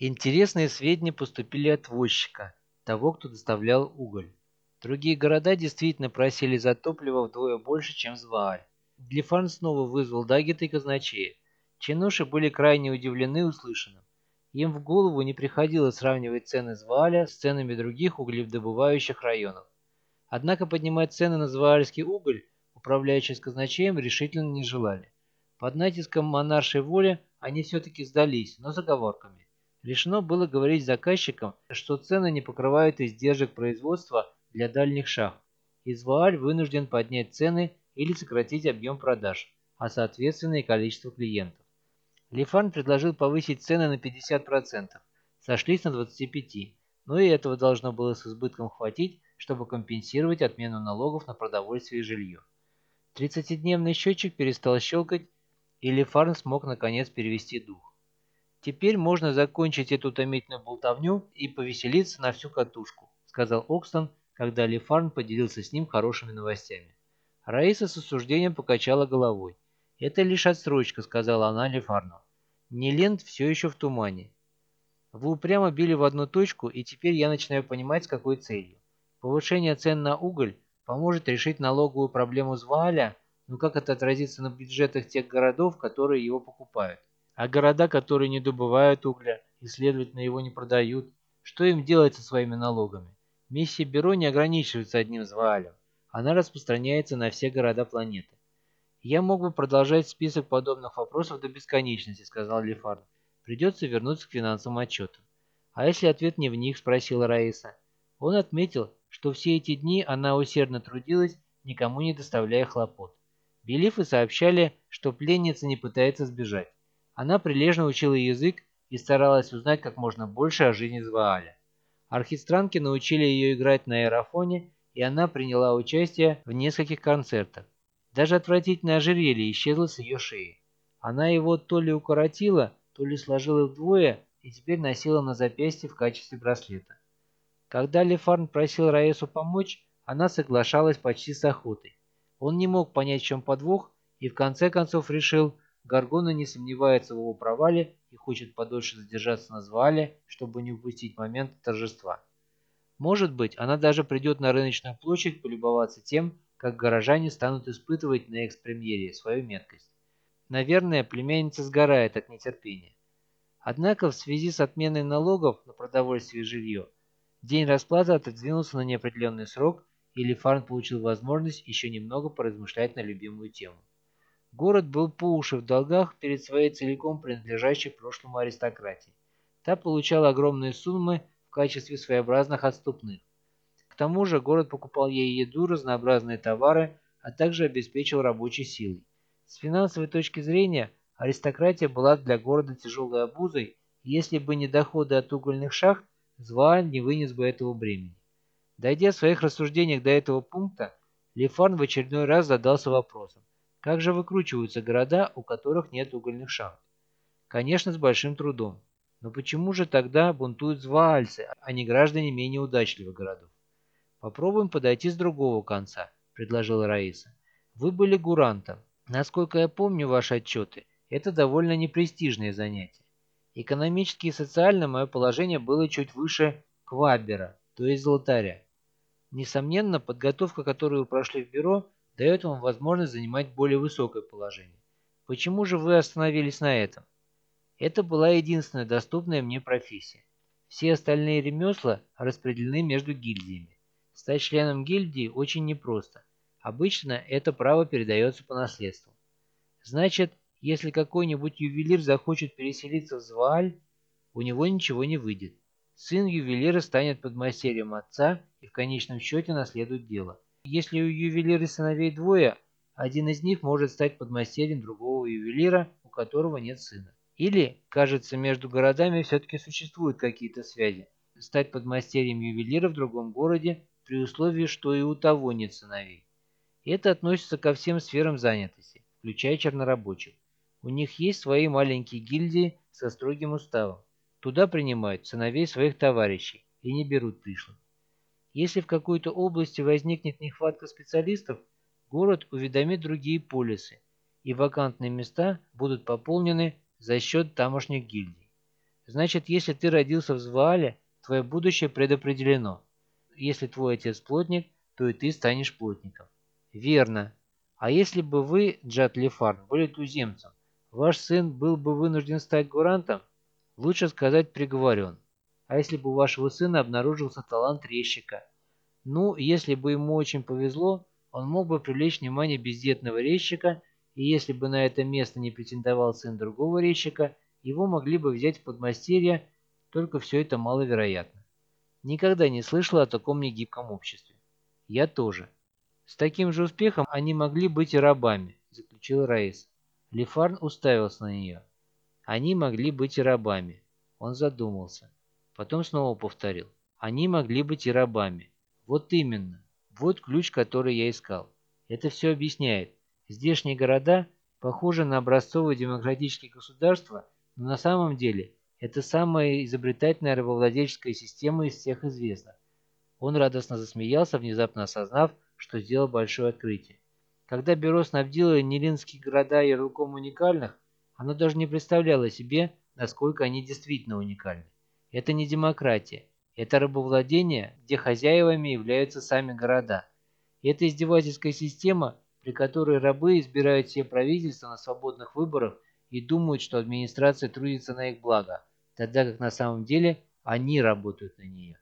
Интересные сведения поступили от возчика, того, кто доставлял уголь. Другие города действительно просили за топливо вдвое больше, чем Звааль. Глифан снова вызвал Даггета и казначея. Чинуши были крайне удивлены услышанным. Им в голову не приходило сравнивать цены Звааля с ценами других углевдобывающих районов. Однако поднимать цены на зваальский уголь управляющие с казначеем решительно не желали. Под натиском монаршей воли они все-таки сдались, но с оговорками. Решено было говорить заказчикам, что цены не покрывают издержек производства для дальних шахт. Извааль вынужден поднять цены или сократить объем продаж, а соответственно и количество клиентов. Лифан предложил повысить цены на 50%, сошлись на 25%, но и этого должно было с избытком хватить, чтобы компенсировать отмену налогов на продовольствие и жилье. Тридцатидневный счетчик перестал щелкать, и Лефарн смог наконец перевести дух. «Теперь можно закончить эту томительную болтовню и повеселиться на всю катушку», сказал Окстон, когда Лефарн поделился с ним хорошими новостями. Раиса с осуждением покачала головой. «Это лишь отсрочка», — сказала она Лефарну. «Нелент все еще в тумане. Вы упрямо били в одну точку, и теперь я начинаю понимать, с какой целью. Повышение цен на уголь поможет решить налоговую проблему Звааля, но как это отразится на бюджетах тех городов, которые его покупают? А города, которые не добывают угля и, следовательно, его не продают, что им делать со своими налогами? Миссия Бюро не ограничивается одним Зваалем. Она распространяется на все города планеты. «Я мог бы продолжать список подобных вопросов до бесконечности», — сказал Лефард. «Придется вернуться к финансовым отчетам». «А если ответ не в них?» — спросила Раиса. Он отметил, что все эти дни она усердно трудилась, никому не доставляя хлопот. Белифы сообщали, что пленница не пытается сбежать. Она прилежно учила язык и старалась узнать как можно больше о жизни Звааля. Оркестранки научили ее играть на аэрофоне, и она приняла участие в нескольких концертах. Даже отвратительное ожерелье исчезло с ее шеи. Она его то ли укоротила, то ли сложила вдвое и теперь носила на запястье в качестве браслета. Когда Лефарн просил Раесу помочь, она соглашалась почти с охотой. Он не мог понять, в чем подвох, и в конце концов решил, Гаргона не сомневается в его провале и хочет подольше задержаться на Звале, чтобы не упустить момент торжества. Может быть, она даже придет на рыночную площадь полюбоваться тем, как горожане станут испытывать на экс-премьере свою меткость. Наверное, племянница сгорает от нетерпения. Однако в связи с отменой налогов на продовольствие и жилье, День расплаты отодвинулся на неопределенный срок, и Лефарн получил возможность еще немного поразмышлять на любимую тему. Город был по уши в долгах перед своей целиком принадлежащей прошлому аристократии. Та получала огромные суммы в качестве своеобразных отступных. К тому же город покупал ей еду, разнообразные товары, а также обеспечил рабочей силой. С финансовой точки зрения аристократия была для города тяжелой обузой, и если бы не доходы от угольных шахт, Звааль не вынес бы этого бремени. Дойдя в своих рассуждениях до этого пункта, Лефарн в очередной раз задался вопросом, как же выкручиваются города, у которых нет угольных шахт? Конечно, с большим трудом. Но почему же тогда бунтуют зваальцы, а не граждане менее удачливых городов? Попробуем подойти с другого конца, предложила Раиса. Вы были гурантом. Насколько я помню ваши отчеты, это довольно непрестижное занятие. Экономически и социально мое положение было чуть выше квабера, то есть золотаря. Несомненно, подготовка, которую вы прошли в бюро, дает вам возможность занимать более высокое положение. Почему же вы остановились на этом? Это была единственная доступная мне профессия. Все остальные ремесла распределены между гильдиями. Стать членом гильдии очень непросто. Обычно это право передается по наследству. Значит, если какой-нибудь ювелир захочет переселиться в Звааль, у него ничего не выйдет. Сын ювелира станет подмастерьем отца и в конечном счете наследует дело. Если у ювелира сыновей двое, один из них может стать подмастерьем другого ювелира, у которого нет сына. Или, кажется, между городами все-таки существуют какие-то связи. Стать подмастерьем ювелира в другом городе при условии, что и у того нет сыновей. Это относится ко всем сферам занятости, включая чернорабочих. У них есть свои маленькие гильдии со строгим уставом. Туда принимают сыновей своих товарищей и не берут пришлых. Если в какой-то области возникнет нехватка специалистов, город уведомит другие полисы, и вакантные места будут пополнены за счет тамошних гильдий. Значит, если ты родился в Зваале, твое будущее предопределено. Если твой отец плотник, то и ты станешь плотником. Верно. А если бы вы, Джад Лефарн, были туземцем, ваш сын был бы вынужден стать гурантом? Лучше сказать приговорен. А если бы у вашего сына обнаружился талант резчика? Ну, если бы ему очень повезло, он мог бы привлечь внимание бездетного резчика, и если бы на это место не претендовал сын другого резчика – его могли бы взять в подмастерье, только все это маловероятно. Никогда не слышала о таком негибком обществе. Я тоже. С таким же успехом они могли быть и рабами, заключил Раис. Лефарн уставился на нее. Они могли быть и рабами. Он задумался. Потом снова повторил. Они могли быть и рабами. Вот именно. Вот ключ, который я искал. Это все объясняет. Здешние города похожи на образцовые демократические государства – но на самом деле это самая изобретательная рабовладельческая система из всех известных. Он радостно засмеялся, внезапно осознав, что сделал большое открытие. Когда бюро снабдило нелинские города ярлыком уникальных, оно даже не представляло себе, насколько они действительно уникальны. Это не демократия, это рабовладение, где хозяевами являются сами города. Это издевательская система, при которой рабы избирают все правительства на свободных выборах и думают, что администрация трудится на их благо, тогда как на самом деле они работают на нее.